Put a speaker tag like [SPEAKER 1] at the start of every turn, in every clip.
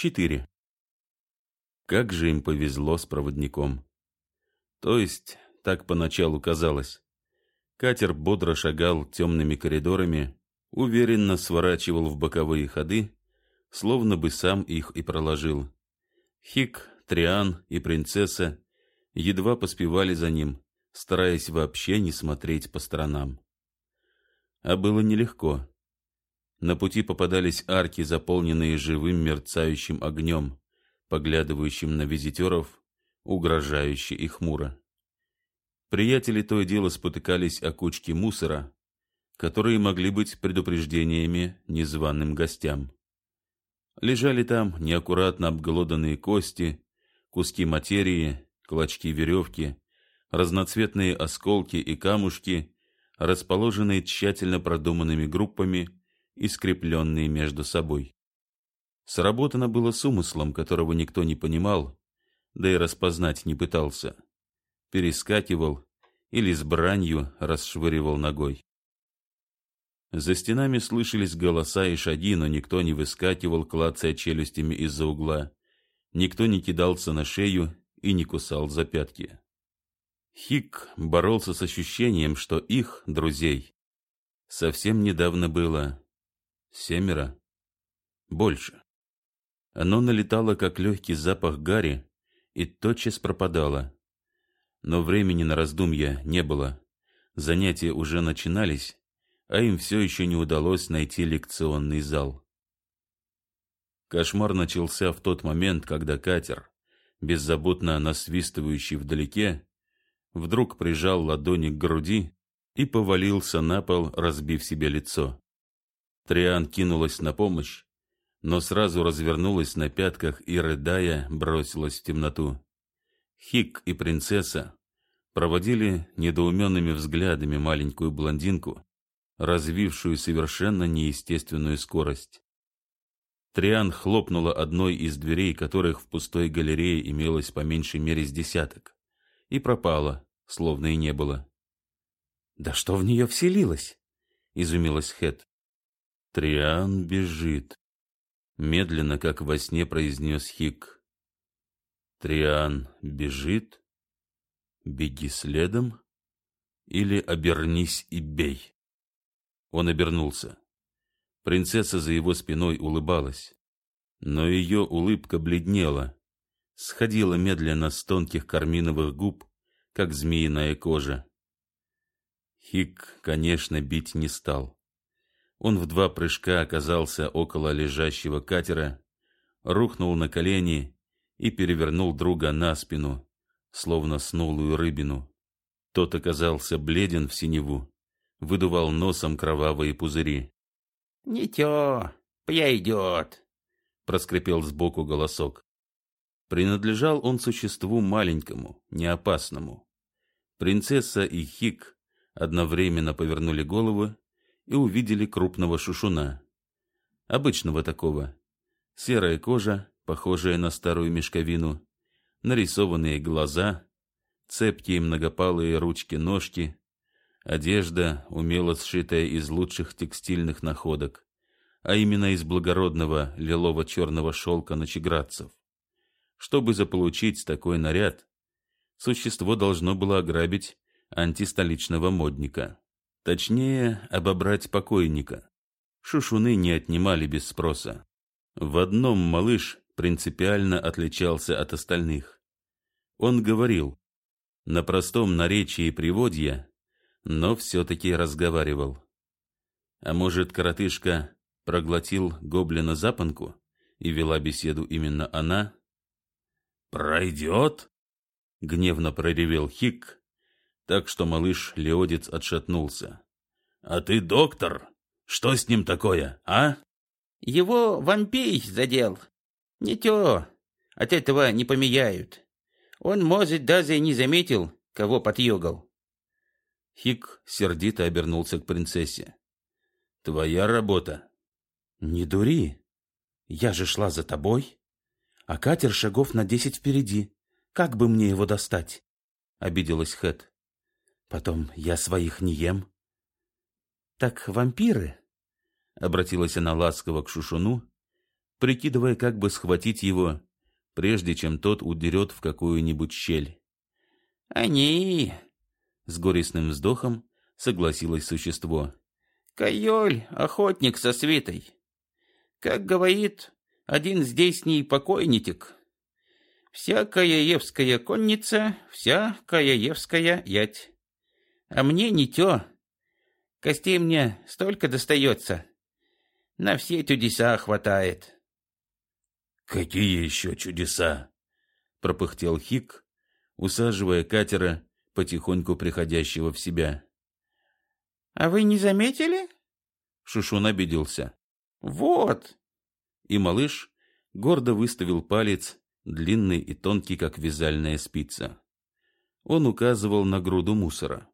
[SPEAKER 1] Четыре. Как же им повезло с проводником. То есть, так поначалу казалось. Катер бодро шагал темными коридорами, уверенно сворачивал в боковые ходы, словно бы сам их и проложил. Хик, Триан и принцесса едва поспевали за ним, стараясь вообще не смотреть по сторонам. А было нелегко. На пути попадались арки, заполненные живым мерцающим огнем, поглядывающим на визитеров, угрожающе и хмуро. Приятели то и дело спотыкались о кучки мусора, которые могли быть предупреждениями незваным гостям. Лежали там неаккуратно обглоданные кости, куски материи, клочки веревки, разноцветные осколки и камушки, расположенные тщательно продуманными группами и скрепленные между собой. Сработано было с умыслом, которого никто не понимал, да и распознать не пытался перескакивал или с бранью расшвыривал ногой. За стенами слышались голоса и шаги, но никто не выскакивал, клацая челюстями из-за угла. Никто не кидался на шею и не кусал за пятки. Хик боролся с ощущением, что их, друзей, совсем недавно было семеро, больше. Оно налетало, как легкий запах гари, и тотчас пропадало. Но времени на раздумья не было. Занятия уже начинались, а им все еще не удалось найти лекционный зал. Кошмар начался в тот момент, когда катер, беззаботно насвистывающий вдалеке, вдруг прижал ладони к груди и повалился на пол, разбив себе лицо. Триан кинулась на помощь, но сразу развернулась на пятках и, рыдая, бросилась в темноту. Хик и принцесса проводили недоуменными взглядами маленькую блондинку, развившую совершенно неестественную скорость. Триан хлопнула одной из дверей, которых в пустой галерее имелось по меньшей мере с десяток, и пропала, словно и не было. «Да что в нее вселилось?» — изумилась Хэт. «Триан бежит», — медленно, как во сне произнес Хик. Триан бежит, беги следом или обернись и бей. Он обернулся. Принцесса за его спиной улыбалась, но ее улыбка бледнела, сходила медленно с тонких карминовых губ, как змеиная кожа. Хик, конечно, бить не стал. Он в два прыжка оказался около лежащего катера, рухнул на колени и перевернул друга на спину, словно снулую рыбину. Тот оказался бледен в синеву, выдувал носом кровавые пузыри.
[SPEAKER 2] — Ничего, пья
[SPEAKER 1] проскрипел сбоку голосок. Принадлежал он существу маленькому, неопасному. Принцесса и Хик одновременно повернули головы и увидели крупного шушуна. Обычного такого. Серая кожа, похожая на старую мешковину, нарисованные глаза, цепкие многопалые ручки-ножки, одежда, умело сшитая из лучших текстильных находок, а именно из благородного лилово-черного шелка ночеградцев. Чтобы заполучить такой наряд, существо должно было ограбить антистоличного модника. Точнее, обобрать покойника. Шушуны не отнимали без спроса. В одном малыш принципиально отличался от остальных. Он говорил на простом наречии приводья, но все-таки разговаривал. А может, коротышка проглотил гоблина запонку и вела беседу именно она? «Пройдет?» — гневно проревел Хик, так что малыш Леодец отшатнулся. «А ты доктор? Что с ним такое, а?»
[SPEAKER 2] «Его вампей задел», не то, от этого не помеяют. Он, может, даже и не заметил, кого подъегал.
[SPEAKER 1] Хик сердито обернулся к принцессе. Твоя работа.
[SPEAKER 3] Не дури. Я же шла за тобой. А катер шагов на десять впереди. Как бы мне его достать? Обиделась Хэт. Потом я своих не ем. Так вампиры? Обратилась она ласково к Шушуну,
[SPEAKER 1] прикидывая, как бы схватить его, прежде чем тот удерет в какую-нибудь щель.
[SPEAKER 2] «Они!» — с горестным вздохом согласилось существо. «Кайоль, охотник со свитой. Как говорит один здесний покойнитик. Вся Каяевская конница, вся Каяевская ять. А мне не тё. Костей мне столько достается. На все чудеса хватает».
[SPEAKER 1] «Какие еще чудеса?» — пропыхтел Хик, усаживая катера, потихоньку приходящего в себя.
[SPEAKER 2] «А вы не заметили?»
[SPEAKER 1] Шушун обиделся.
[SPEAKER 2] «Вот!»
[SPEAKER 1] И малыш гордо выставил палец, длинный и тонкий, как вязальная спица. Он указывал на груду мусора.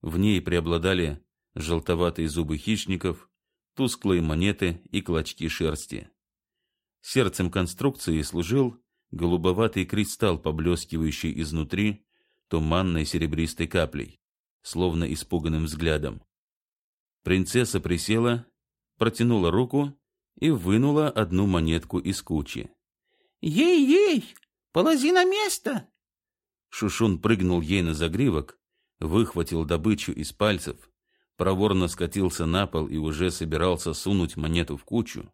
[SPEAKER 1] В ней преобладали желтоватые зубы хищников, тусклые монеты и клочки шерсти. Сердцем конструкции служил голубоватый кристалл, поблескивающий изнутри туманной серебристой каплей, словно испуганным взглядом. Принцесса присела, протянула руку и вынула одну монетку из кучи.
[SPEAKER 2] «Ей-ей! Полози на место!»
[SPEAKER 1] Шушун прыгнул ей на загривок, выхватил добычу из пальцев, проворно скатился на пол и уже собирался сунуть монету в кучу,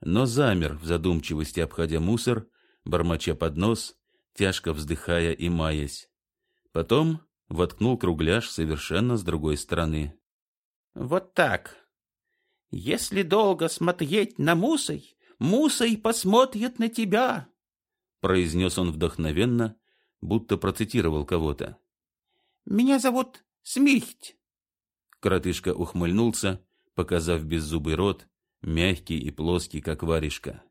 [SPEAKER 1] но замер в задумчивости, обходя мусор, бормоча под нос, тяжко вздыхая и маясь. Потом воткнул кругляш совершенно с другой стороны.
[SPEAKER 2] «Вот так. Если долго смотреть на мусой, мусой посмотрит на тебя»,
[SPEAKER 1] произнес он вдохновенно, будто процитировал кого-то.
[SPEAKER 2] «Меня зовут Смихть».
[SPEAKER 1] Коротышка ухмыльнулся, показав беззубый рот, мягкий и плоский, как варежка.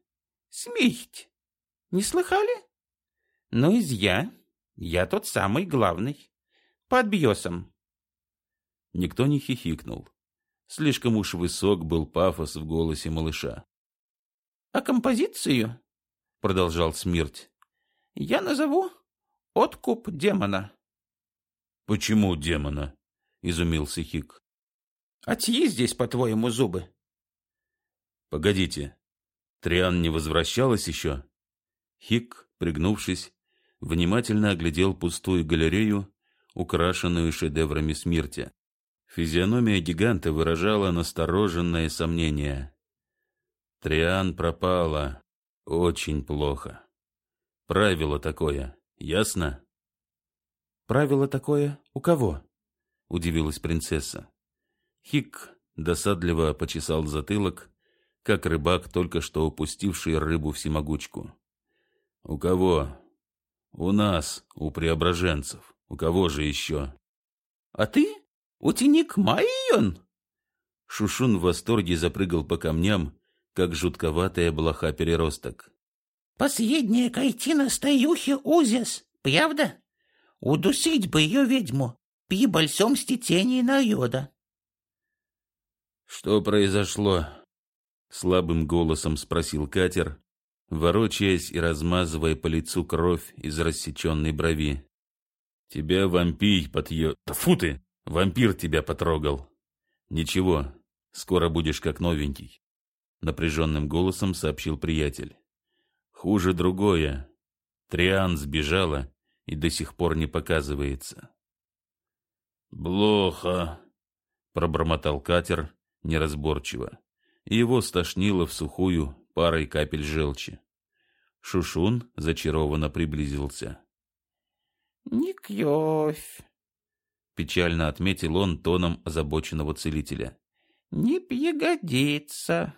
[SPEAKER 2] Смихть! Не слыхали? Ну, из я. Я тот самый главный. Под бьесом.
[SPEAKER 1] Никто не хихикнул. Слишком уж высок был пафос в голосе малыша.
[SPEAKER 2] — А композицию, — продолжал Смерть, — я назову «Откуп демона».
[SPEAKER 1] — Почему демона? — изумился Хик.
[SPEAKER 2] — А чьи здесь, по-твоему, зубы?
[SPEAKER 1] Погодите, Триан не возвращалась еще? Хик, пригнувшись, внимательно оглядел пустую галерею, украшенную шедеврами смерти. Физиономия гиганта выражала настороженное сомнение. Триан пропала. Очень плохо. Правило такое, ясно?
[SPEAKER 3] Правило такое у кого? Удивилась принцесса.
[SPEAKER 1] Хик досадливо почесал затылок, как рыбак, только что упустивший рыбу всемогучку. У кого? У нас, у преображенцев. У кого же еще?
[SPEAKER 2] А ты? Утиник Майон?
[SPEAKER 1] Шушун в восторге запрыгал по камням, как жутковатая блоха-переросток.
[SPEAKER 2] Последняя кайтина стоюхи узяс, правда? Удусить бы ее ведьму, пи большом стетении народа.
[SPEAKER 1] Что произошло? Слабым голосом спросил катер, ворочаясь и размазывая по лицу кровь из рассеченной брови. Тебя вампир подъё... Фу ты! Вампир тебя потрогал. Ничего, скоро будешь как новенький. Напряженным голосом сообщил приятель. Хуже другое. Триан сбежала и до сих пор не показывается. «Плохо», — пробормотал катер неразборчиво его стошнило в сухую парой капель желчи. Шушун зачарованно приблизился.
[SPEAKER 2] «Не кровь», — печально отметил он тоном озабоченного целителя. «Не пригодится».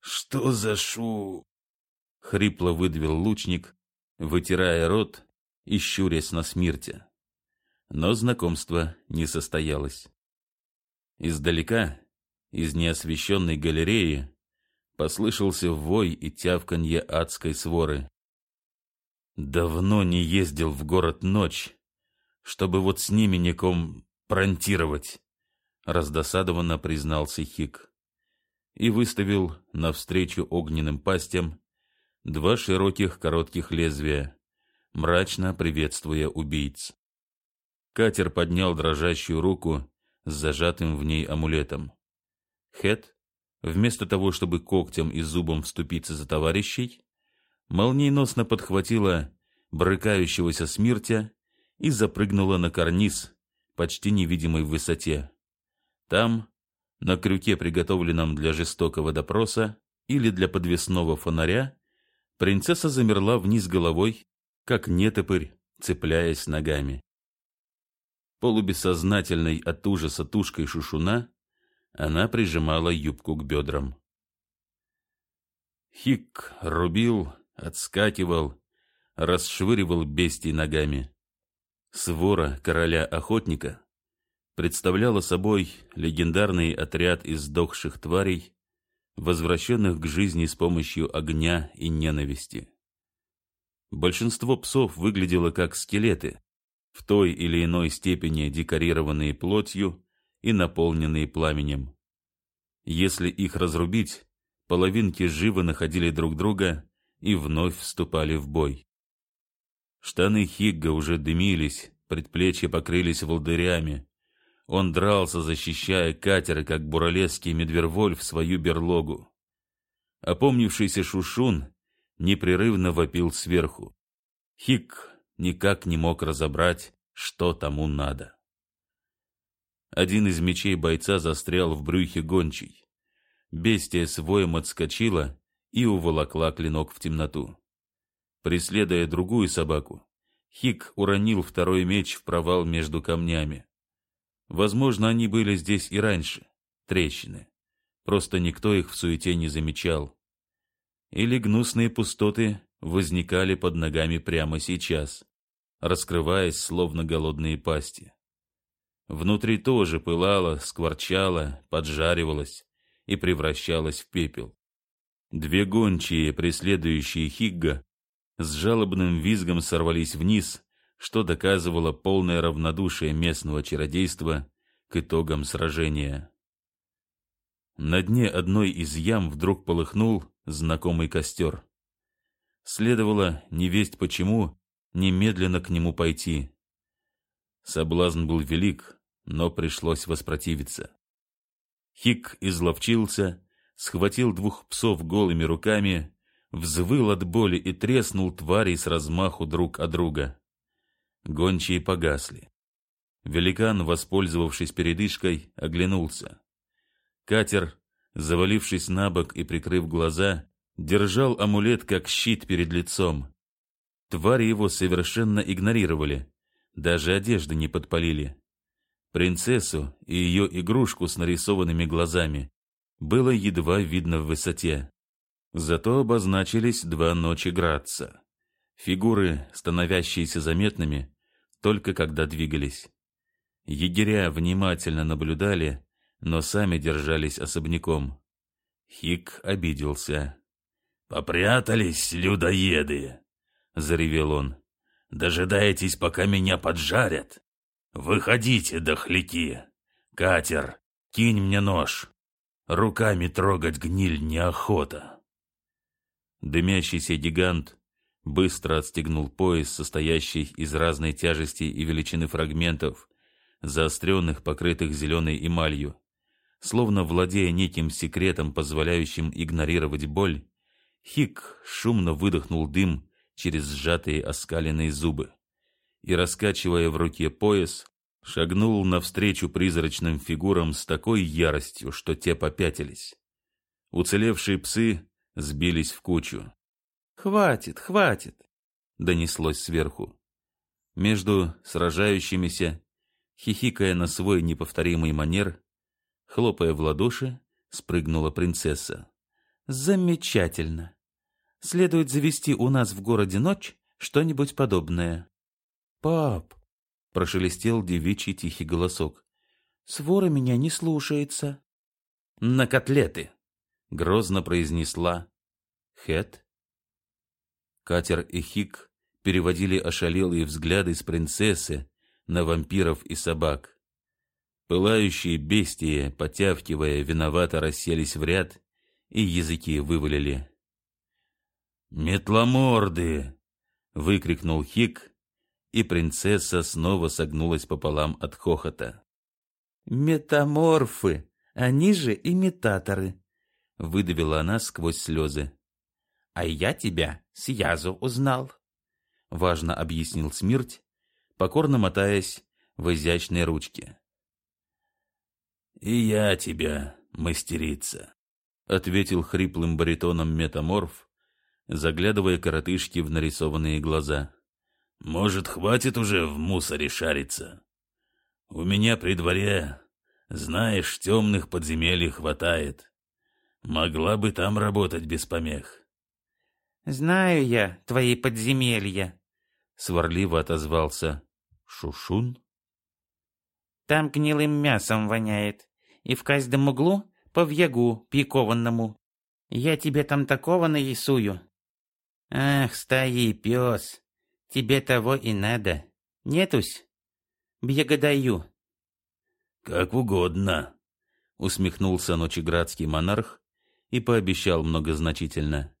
[SPEAKER 1] «Что за шу...» — хрипло выдавил лучник, вытирая рот и щурясь на смерти. Но знакомство не состоялось. Издалека из неосвещенной галереи послышался вой и тявканье адской своры. Давно не ездил в город ночь, чтобы вот с ними ником пронтировать, раздосадованно признался Хик и выставил навстречу огненным пастям два широких коротких лезвия, мрачно приветствуя убийц. Катер поднял дрожащую руку с зажатым в ней амулетом. Хет вместо того, чтобы когтем и зубом вступиться за товарищей, молниеносно подхватила брыкающегося смертя и запрыгнула на карниз, почти невидимой в высоте. Там, на крюке, приготовленном для жестокого допроса или для подвесного фонаря, принцесса замерла вниз головой, как нетопырь, цепляясь ногами. Полубессознательной от ужаса тушкой шушуна, она прижимала юбку к бедрам. Хик рубил, отскакивал, расшвыривал бестий ногами. Свора короля-охотника представляла собой легендарный отряд из сдохших тварей, возвращенных к жизни с помощью огня и ненависти. Большинство псов выглядело как скелеты, в той или иной степени декорированные плотью и наполненные пламенем. Если их разрубить, половинки живо находили друг друга и вновь вступали в бой. Штаны Хигга уже дымились, предплечья покрылись волдырями. Он дрался, защищая катер, как буралесский медвервольф свою берлогу. Опомнившийся Шушун непрерывно вопил сверху. Хик никак не мог разобрать, что тому надо. Один из мечей бойца застрял в брюхе гончей. Бестия с воем отскочила и уволокла клинок в темноту. Преследуя другую собаку, Хик уронил второй меч в провал между камнями. Возможно, они были здесь и раньше, трещины. Просто никто их в суете не замечал. Или гнусные пустоты возникали под ногами прямо сейчас, раскрываясь, словно голодные пасти. Внутри тоже пылало, скворчало, поджаривалось и превращалось в пепел. Две гончие, преследующие Хигга, с жалобным визгом сорвались вниз, что доказывало полное равнодушие местного чародейства к итогам сражения. На дне одной из ям вдруг полыхнул знакомый костер. Следовало, невесть почему, немедленно к нему пойти. Соблазн был велик, но пришлось воспротивиться. Хик изловчился, схватил двух псов голыми руками, взвыл от боли и треснул тварей с размаху друг от друга. Гончие погасли. Великан, воспользовавшись передышкой, оглянулся. Катер, завалившись на бок и прикрыв глаза, держал амулет как щит перед лицом. Твари его совершенно игнорировали, даже одежды не подпалили. Принцессу и ее игрушку с нарисованными глазами было едва видно в высоте. Зато обозначились два ночи Градца. Фигуры, становящиеся заметными, только когда двигались. Егеря внимательно наблюдали, но сами держались особняком. Хик обиделся. «Попрятались, людоеды!» — заревел он. «Дожидаетесь, пока меня поджарят? Выходите, дохляки! Катер, кинь мне нож! Руками трогать гниль неохота!» Дымящийся гигант быстро отстегнул пояс, состоящий из разной тяжести и величины фрагментов, заостренных, покрытых зеленой эмалью. Словно владея неким секретом, позволяющим игнорировать боль, Хик шумно выдохнул дым через сжатые оскаленные зубы и, раскачивая в руке пояс, шагнул навстречу призрачным фигурам с такой яростью, что те попятились. Уцелевшие псы сбились в кучу.
[SPEAKER 3] «Хватит, хватит!»
[SPEAKER 1] — донеслось сверху. Между сражающимися, хихикая на свой неповторимый манер, хлопая в ладоши, спрыгнула принцесса.
[SPEAKER 3] «Замечательно! Следует завести у нас в городе ночь что-нибудь подобное». «Пап!» — прошелестел девичий тихий голосок. «Свора меня не слушается».
[SPEAKER 1] «На котлеты!» — грозно произнесла Хэт. Катер и Хик переводили ошалелые взгляды с принцессы на вампиров и собак. Пылающие бестии, потявкивая, виновато расселись в ряд и языки вывалили. «Метломорды!» — выкрикнул Хик, и принцесса снова согнулась пополам от хохота.
[SPEAKER 3] «Метаморфы! Они же имитаторы!»
[SPEAKER 1] выдавила она сквозь слезы.
[SPEAKER 2] А я тебя с язу узнал,
[SPEAKER 1] важно объяснил Смерть, покорно мотаясь в изящной ручке.
[SPEAKER 4] И я тебя, мастерица,
[SPEAKER 1] ответил хриплым баритоном метаморф, заглядывая коротышке в нарисованные глаза.
[SPEAKER 4] Может, хватит уже в мусоре шариться? У меня при дворе, знаешь, темных подземелий хватает. Могла бы там работать без помех.
[SPEAKER 2] Знаю я твои подземелья,
[SPEAKER 1] сварливо отозвался Шушун.
[SPEAKER 2] Там гнилым мясом воняет, и в каждом углу по вьягу пикованному. Я тебе там такого нарисую. Ах, стаи пес, тебе того и надо. Нетусь? Благодарю.
[SPEAKER 4] Как угодно,
[SPEAKER 1] усмехнулся ночеградский монарх и пообещал многозначительно.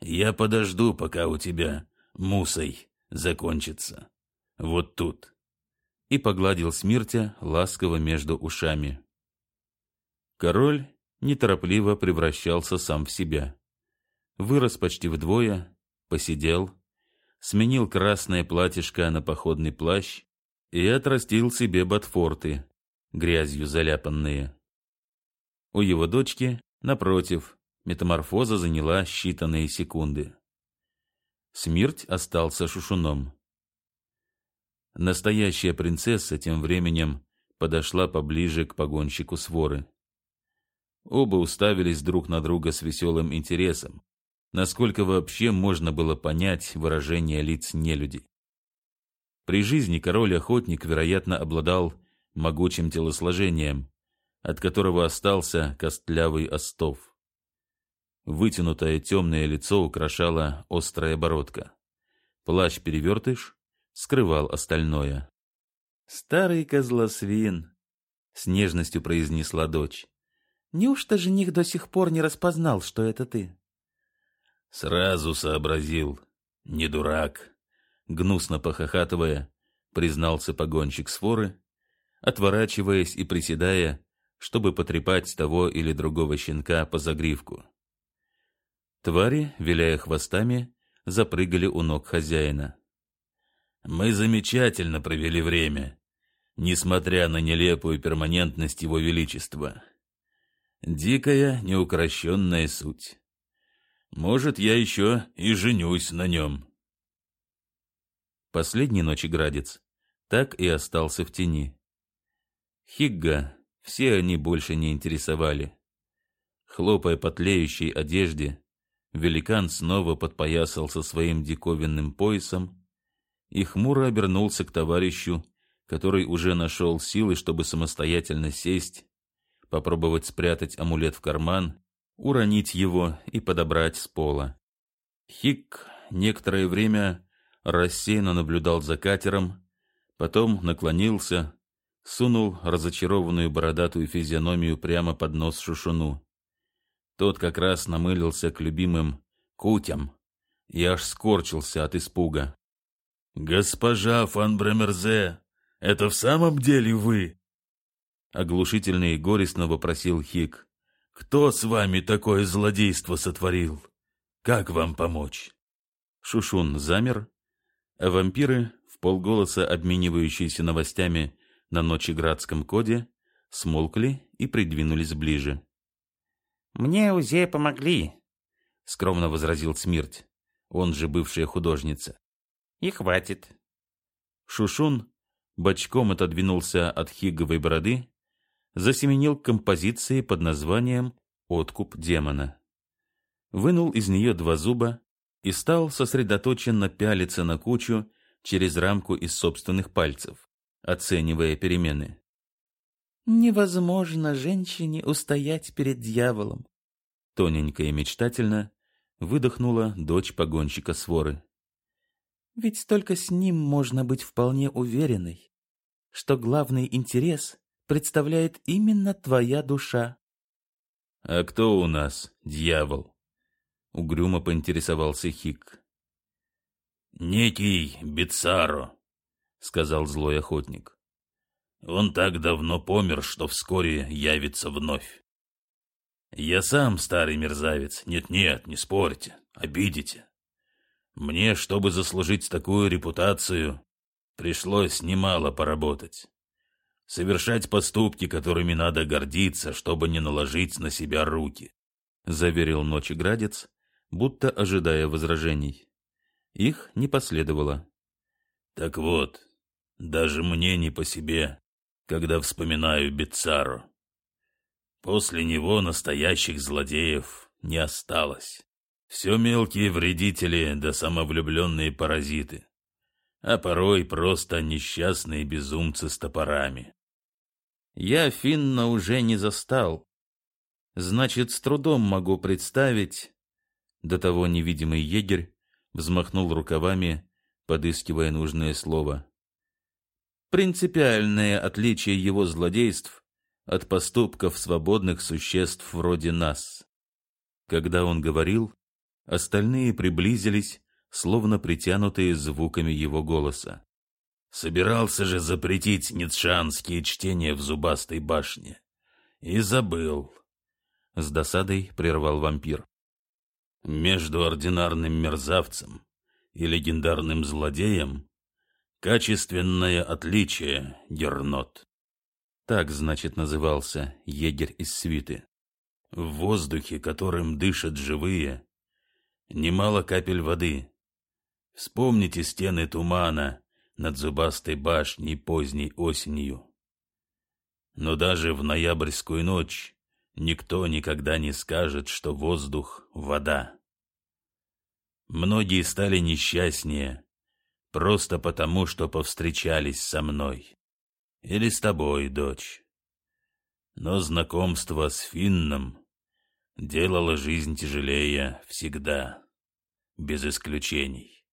[SPEAKER 4] Я подожду, пока у тебя мусой закончится. Вот тут.
[SPEAKER 1] И погладил Смиртя ласково между ушами. Король неторопливо превращался сам в себя. Вырос почти вдвое, посидел, сменил красное платьишко на походный плащ и отрастил себе ботфорты, грязью заляпанные. У его дочки, напротив, метаморфоза заняла считанные секунды. Смерть остался шушуном. Настоящая принцесса тем временем подошла поближе к погонщику своры. Оба уставились друг на друга с веселым интересом, насколько вообще можно было понять выражение лиц нелюдей. При жизни король-охотник, вероятно, обладал могучим телосложением, от которого остался костлявый остов. Вытянутое темное лицо украшала острая бородка. Плащ-перевертыш скрывал остальное. «Старый козлосвин!» — с нежностью произнесла дочь. «Неужто жених до сих пор не распознал, что это ты?»
[SPEAKER 4] «Сразу сообразил. Не дурак!»
[SPEAKER 1] Гнусно похохатывая, признался погонщик сфоры, отворачиваясь и приседая, чтобы потрепать того или другого щенка по загривку. Твари, виляя хвостами, запрыгали у ног хозяина.
[SPEAKER 4] «Мы замечательно провели время, несмотря на нелепую перманентность его величества. Дикая, неукрощенная суть. Может, я еще и женюсь на нем».
[SPEAKER 1] Последний ночеградец так и остался в тени. Хигга все они больше не интересовали. Хлопая по тлеющей одежде, Великан снова подпоясался своим диковинным поясом и хмуро обернулся к товарищу, который уже нашел силы, чтобы самостоятельно сесть, попробовать спрятать амулет в карман, уронить его и подобрать с пола. Хик некоторое время рассеянно наблюдал за катером, потом наклонился, сунул разочарованную бородатую физиономию прямо под нос Шушуну. Тот как раз намылился к любимым кутям и аж скорчился от испуга.
[SPEAKER 4] «Госпожа фан Бремерзе, это в самом деле вы?»
[SPEAKER 1] Оглушительно и горестно вопросил Хик.
[SPEAKER 4] «Кто с вами такое злодейство сотворил? Как вам помочь?»
[SPEAKER 1] Шушун замер, а вампиры, в полголоса обменивающиеся новостями на Ночеградском коде, смолкли и придвинулись ближе.
[SPEAKER 2] Мне узе помогли,
[SPEAKER 1] скромно возразил Смерть, он же бывшая художница.
[SPEAKER 2] И хватит.
[SPEAKER 1] Шушун бочком отодвинулся от хиговой бороды, засеменил к композиции под названием «Откуп демона». Вынул из нее два зуба и стал сосредоточенно пялиться на кучу через рамку из собственных пальцев, оценивая перемены. Невозможно женщине устоять перед дьяволом. Тоненько и мечтательно выдохнула дочь погонщика своры. Ведь только с ним можно быть вполне уверенной, что главный интерес представляет именно твоя душа. — А кто у нас дьявол? — угрюмо поинтересовался Хик.
[SPEAKER 4] — Некий Бицаро, — сказал злой охотник. Он так давно помер, что вскоре явится вновь.
[SPEAKER 1] Я сам старый мерзавец. Нет-нет, не спорьте, обидите. Мне, чтобы заслужить такую репутацию, пришлось немало поработать. Совершать поступки, которыми надо гордиться, чтобы не наложить на себя руки, — заверил Ночеградец, будто ожидая возражений. Их не последовало. Так вот, даже мне не по себе, когда вспоминаю Бицару. После него настоящих злодеев не осталось. Все мелкие вредители да самовлюбленные паразиты, а порой просто несчастные безумцы с топорами.
[SPEAKER 5] Я Финна уже не застал. Значит, с трудом могу представить... До того невидимый егерь взмахнул рукавами, подыскивая нужное слово принципиальное отличие его злодейств от поступков свободных существ вроде нас. Когда он говорил, остальные приблизились, словно притянутые звуками его голоса.
[SPEAKER 1] Собирался же запретить ницшанские чтения в зубастой башне. И забыл.
[SPEAKER 5] С досадой прервал вампир.
[SPEAKER 1] Между ординарным мерзавцем и легендарным злодеем Качественное отличие, Гернот.
[SPEAKER 5] Так, значит, назывался егерь из свиты.
[SPEAKER 1] В воздухе, которым дышат живые, немало капель воды. Вспомните стены тумана над зубастой башней поздней осенью. Но даже в ноябрьскую ночь никто никогда не скажет, что воздух — вода. Многие стали несчастнее, просто потому, что повстречались со мной. Или с тобой, дочь. Но знакомство с Финном делало жизнь тяжелее всегда, без исключений.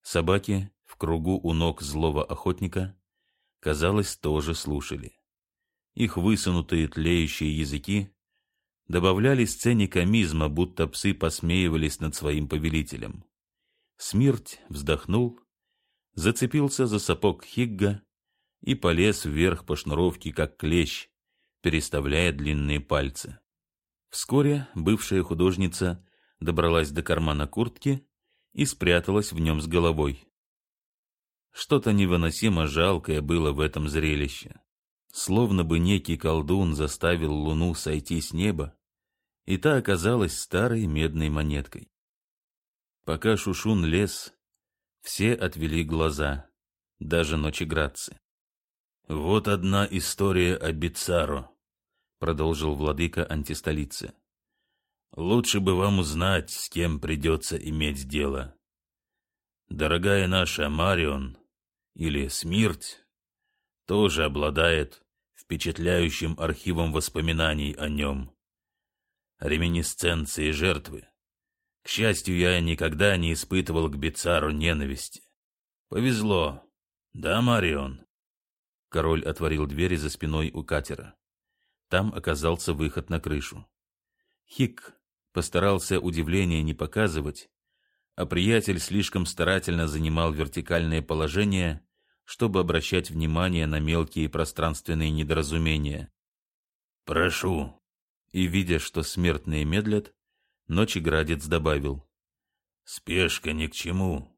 [SPEAKER 5] Собаки в кругу у ног злого охотника, казалось, тоже слушали. Их высунутые тлеющие языки добавляли сцене комизма, будто псы посмеивались над своим повелителем. Смерть вздохнул, зацепился за сапог Хигга и полез вверх по шнуровке, как клещ, переставляя длинные пальцы. Вскоре бывшая художница добралась до кармана куртки и спряталась в нем с головой. Что-то невыносимо жалкое было в этом зрелище. Словно бы некий колдун заставил луну сойти с неба, и та оказалась старой медной монеткой. Пока Шушун лез, все отвели глаза, даже ночеградцы.
[SPEAKER 1] «Вот одна история о Бицаро», — продолжил
[SPEAKER 5] владыка антистолицы.
[SPEAKER 1] «Лучше бы вам узнать, с кем придется иметь дело. Дорогая наша Марион, или Смерть, тоже обладает впечатляющим архивом воспоминаний о нем. Реминисценции жертвы к счастью, я никогда не испытывал к Бицару ненависти. Повезло. Да, Марион?
[SPEAKER 5] Король отворил двери за спиной у катера. Там оказался выход на крышу. Хик постарался удивления не показывать, а приятель слишком старательно занимал вертикальное положение, чтобы обращать внимание на мелкие пространственные недоразумения.
[SPEAKER 1] «Прошу».
[SPEAKER 5] И, видя, что смертные медлят, Ночеградец добавил.
[SPEAKER 1] «Спешка ни к чему.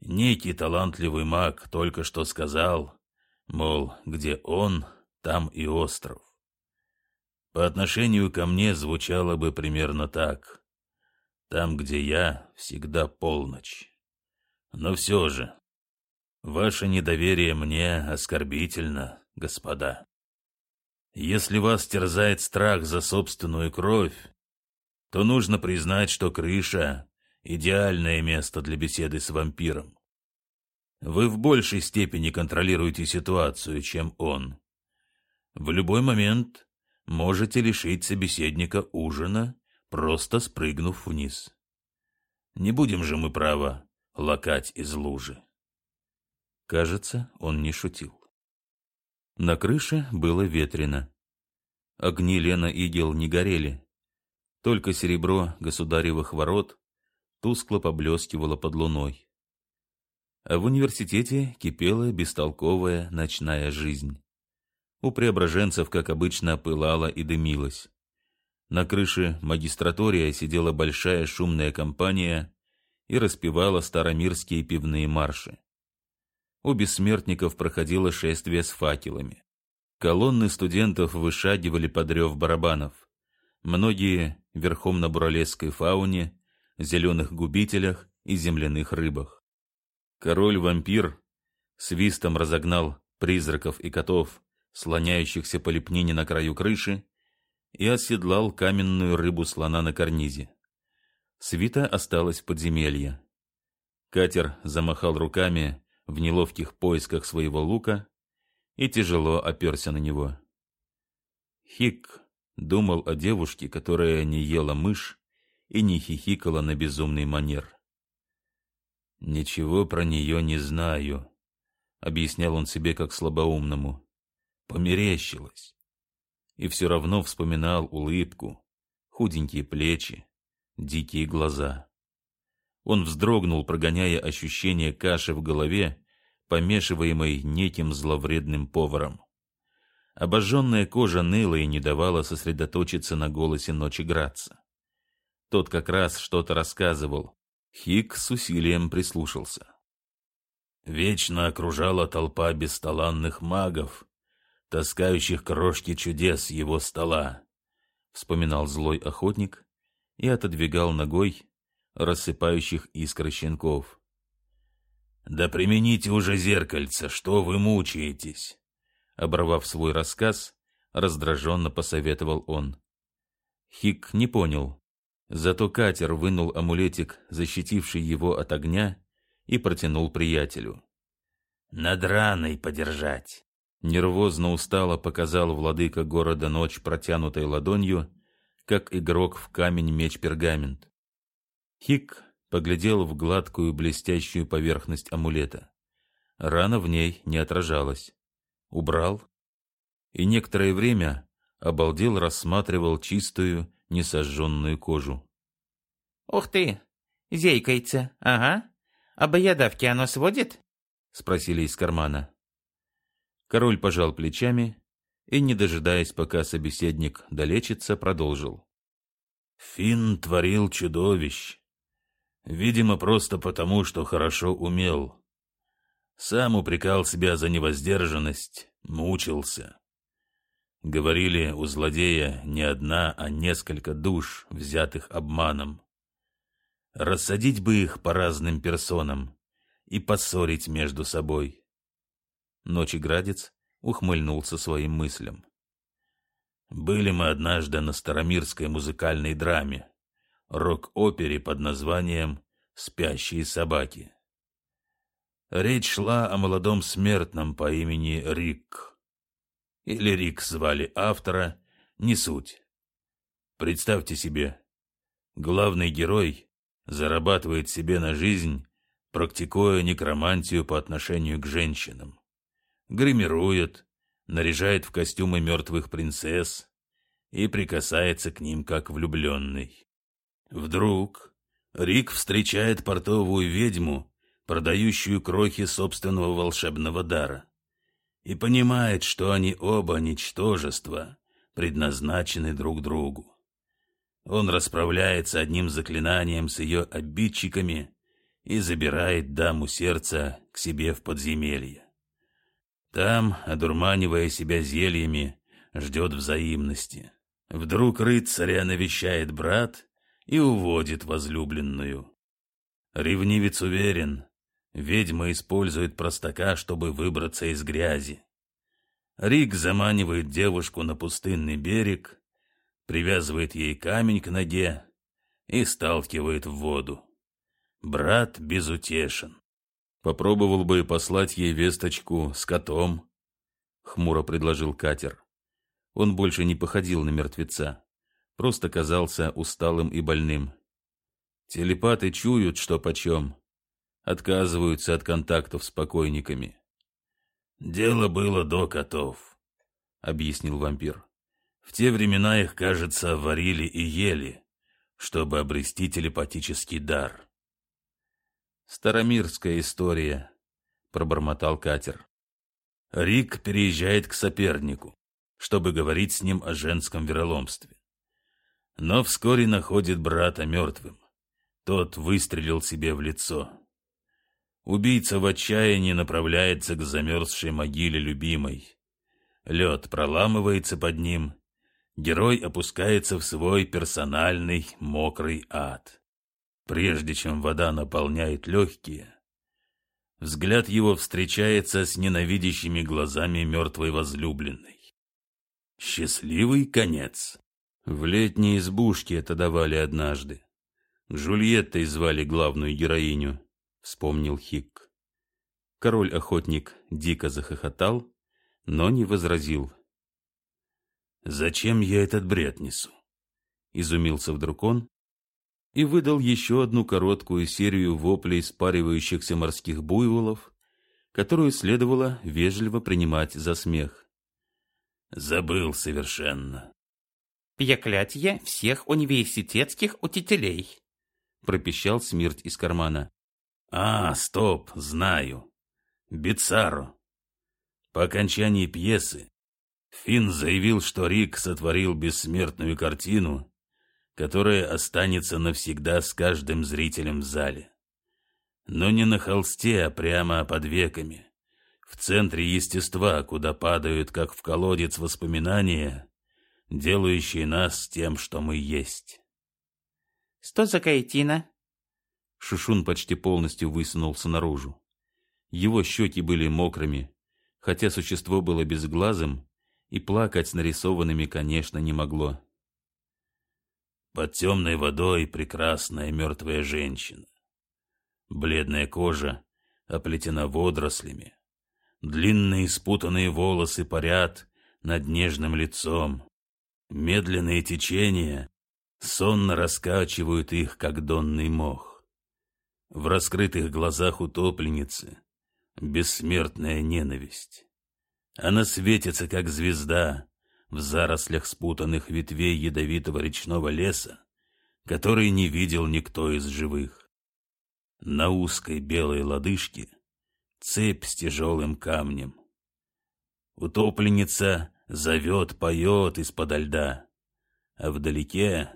[SPEAKER 1] Некий талантливый маг только что сказал, мол, где он, там и остров. По отношению ко мне звучало бы примерно так. Там, где я, всегда полночь. Но все же, ваше недоверие мне оскорбительно, господа. Если вас терзает страх за собственную кровь, то нужно признать, что крыша — идеальное место для беседы с вампиром. Вы в большей степени контролируете ситуацию, чем он. В любой момент можете лишить собеседника ужина, просто спрыгнув вниз. Не будем же мы, право, лакать из лужи.
[SPEAKER 5] Кажется, он не шутил. На крыше было ветрено. Огни Лена и Гел не горели. Только серебро государевых ворот тускло поблескивало под луной. А в университете кипела бестолковая ночная жизнь. У преображенцев, как обычно, пылала и дымилась.
[SPEAKER 1] На крыше магистратория сидела большая шумная компания и распевала старомирские пивные марши. У бессмертников проходило шествие с факелами. Колонны студентов вышагивали под рев барабанов. Многие верхом на буралесской фауне, зеленых губителях и земляных рыбах. Король-вампир свистом разогнал призраков и котов, слоняющихся по лепнине на краю крыши, и оседлал каменную рыбу-слона на карнизе. Свита осталась в подземелье. Катер замахал руками в неловких поисках своего лука и тяжело оперся на него. Хик думал о девушке, которая не ела мышь и не хихикала на безумный манер. «Ничего про нее не знаю», — объяснял он себе как слабоумному. «Померещилось». И все равно вспоминал улыбку, худенькие плечи, дикие глаза. Он вздрогнул, прогоняя ощущение каши в голове, помешиваемой неким зловредным поваром. Обожженная кожа ныла и не давала сосредоточиться на голосе ночи Граца. Тот как раз что-то рассказывал. Хик с усилием прислушался. Вечно окружала толпа бесталанных магов, таскающих крошки чудес его стола, вспоминал злой охотник и отодвигал ногой рассыпающих искры щенков. «Да примените уже зеркальце, что вы мучаетесь?» Оборвав свой рассказ, раздраженно посоветовал он. Хик не понял. Зато катер вынул амулетик, защитивший его от огня, и протянул приятелю. «Над подержать!» Нервозно устало показал владыка города ночь протянутой ладонью, как игрок в камень меч пергамент. Хик поглядел в гладкую блестящую поверхность амулета. Рана в ней не отражалась. Убрал и некоторое время обалдел рассматривал чистую, несожженную кожу.
[SPEAKER 2] «Ух ты! Зейкается, ага. А боядавки оно сводит?» — спросили из кармана.
[SPEAKER 1] Король пожал плечами и, не дожидаясь, пока собеседник долечится, продолжил. Фин творил чудовищ. Видимо, просто потому, что хорошо умел. Сам упрекал себя за невоздержанность, мучился. Говорили, у злодея не одна, а несколько душ, взятых обманом. Рассадить бы их по разным персонам и поссорить между собой. Ночеградец ухмыльнулся своим мыслям. Были мы однажды на старомирской музыкальной драме, рок-опере под названием «Спящие собаки». Речь шла о молодом смертном по имени Рик. Или Рик звали автора, не суть. Представьте себе, главный герой зарабатывает себе на жизнь, практикуя некромантию по отношению к женщинам. Гримирует, наряжает в костюмы мертвых принцесс и прикасается к ним как влюбленный. Вдруг Рик встречает портовую ведьму, продающую крохи собственного волшебного дара, и понимает, что они оба ничтожества, предназначены друг другу. Он расправляется одним заклинанием с ее обидчиками и забирает даму сердца к себе в подземелье. Там, одурманивая себя зельями, ждет взаимности. Вдруг рыцаря навещает брат и уводит возлюбленную. Ревнивец уверен, ведьма использует простака, чтобы выбраться из грязи. Рик заманивает девушку на пустынный берег, привязывает ей камень к ноге и сталкивает в воду. Брат безутешен. Попробовал бы послать ей весточку с котом, хмуро предложил катер. Он больше не походил на мертвеца, просто казался усталым и больным. Телепаты чуют, что почем, отказываются от контактов с покойниками. «Дело было до котов», — объяснил вампир. «В те времена их, кажется, варили и ели, чтобы обрести телепатический дар». Старомирская история, пробормотал катер. Рик переезжает к сопернику, чтобы говорить с ним о женском вероломстве. но вскоре находит брата мертвым. Тот выстрелил себе в лицо. Убийца в отчаянии направляется к замерзшей могиле любимой. Лед проламывается под ним. Герой опускается в свой персональный мокрый ад. Прежде чем вода наполняет легкие, взгляд его встречается с ненавидящими глазами мертвой возлюбленной. Счастливый конец. В летней избушке это давали однажды. Джульеттой звали главную героиню, вспомнил Хик. Король-охотник дико захохотал, но не возразил. «Зачем я этот бред несу?» Изумился вдруг он и выдал еще одну короткую серию воплей спаривающихся морских буйволов, которую следовало вежливо принимать за смех. «Забыл совершенно».
[SPEAKER 2] «Пьяклятье всех университетских учителей», — пропищал смерть из кармана.
[SPEAKER 1] «А, стоп, знаю. Бицаро. По окончании пьесы Финн заявил, что Рик сотворил бессмертную картину, которая останется навсегда с каждым зрителем в зале. Но не на холсте, а прямо под веками, в центре естества, куда падают, как в колодец, воспоминания, делающие нас тем, что мы есть.
[SPEAKER 2] «Что за картина?»
[SPEAKER 6] Шушун почти полностью высунулся наружу. Его щеки были мокрыми, хотя существо было безглазым, и плакать с нарисованными, конечно, не могло.
[SPEAKER 1] Под темной водой прекрасная мертвая женщина. Бледная кожа оплетена водорослями. Длинные спутанные волосы парят над нежным лицом. Медленные течения сонно раскачивают их, как донный мох. В раскрытых глазах утопленницы бессмертная ненависть. Она светится, как звезда, в зарослях спутанных ветвей ядовитого речного леса, который не видел никто из живых. На узкой белой лодыжке цепь с тяжелым камнем. Утопленница зовет, поет из-под льда, а вдалеке,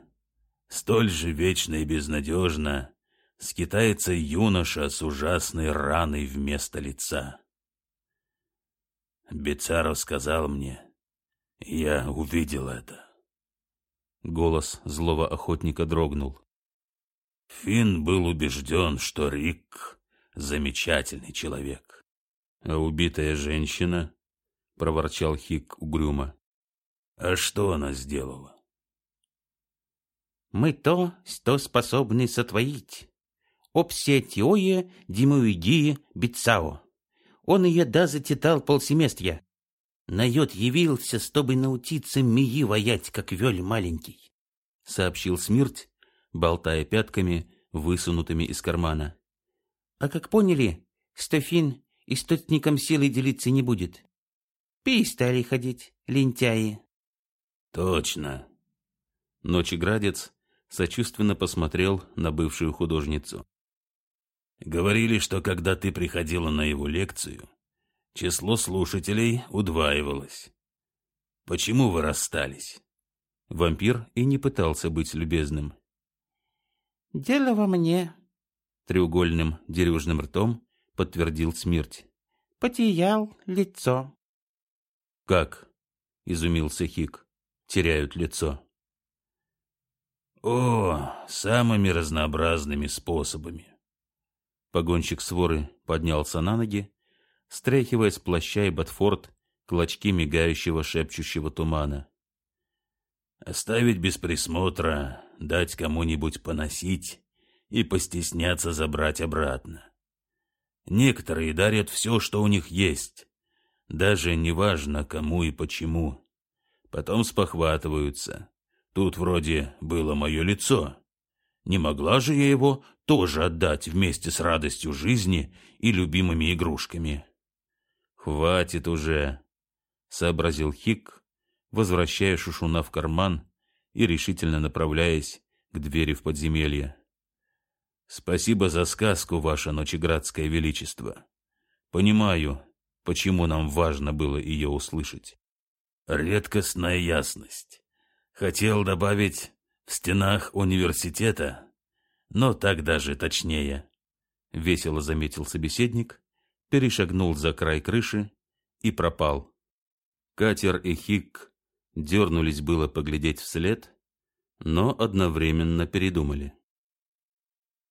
[SPEAKER 1] столь же вечно и безнадежно, скитается юноша с ужасной раной вместо лица. Бецаров сказал мне, я увидел это. Голос злого охотника дрогнул. Финн был убежден, что Рик — замечательный человек.
[SPEAKER 6] А убитая женщина, — проворчал Хик угрюмо.
[SPEAKER 1] А что она сделала?
[SPEAKER 2] Мы то, что способны сотворить обсетиое димуиди бицао. Он ее да затитал полсеместря. На йод явился, чтобы научиться мии воять, как вёль маленький, — сообщил Смерть, болтая пятками, высунутыми из кармана. А как поняли, Стофин источником силы делиться не будет. Перестали ходить, лентяи.
[SPEAKER 1] Точно.
[SPEAKER 6] Ночеградец сочувственно посмотрел на бывшую художницу.
[SPEAKER 1] Говорили, что когда ты приходила на его лекцию, число слушателей удваивалось. Почему вы расстались?
[SPEAKER 6] Вампир и не пытался быть любезным.
[SPEAKER 2] Дело во мне,
[SPEAKER 6] треугольным дерюжным ртом подтвердил смерть.
[SPEAKER 2] Потерял лицо.
[SPEAKER 6] Как? изумился Хик. Теряют лицо.
[SPEAKER 1] О, самыми разнообразными способами.
[SPEAKER 6] Погонщик своры поднялся на ноги, стряхивая с плаща и ботфорд клочки мигающего шепчущего тумана.
[SPEAKER 1] Оставить без присмотра, дать кому-нибудь поносить и постесняться забрать обратно. Некоторые дарят все, что у них есть, даже неважно кому и почему. Потом спохватываются. Тут вроде было мое лицо. Не могла же я его тоже отдать вместе с радостью жизни и любимыми игрушками.
[SPEAKER 6] «Хватит уже», — сообразил Хик, возвращая Шушуна в карман и решительно направляясь к двери в подземелье. «Спасибо за сказку, ваше ночеградское величество. Понимаю, почему нам важно было ее услышать».
[SPEAKER 1] «Редкостная ясность. Хотел добавить В стенах университета, но так даже точнее, — весело заметил собеседник, перешагнул за край крыши и пропал. Катер и Хик дернулись было поглядеть вслед, но одновременно передумали.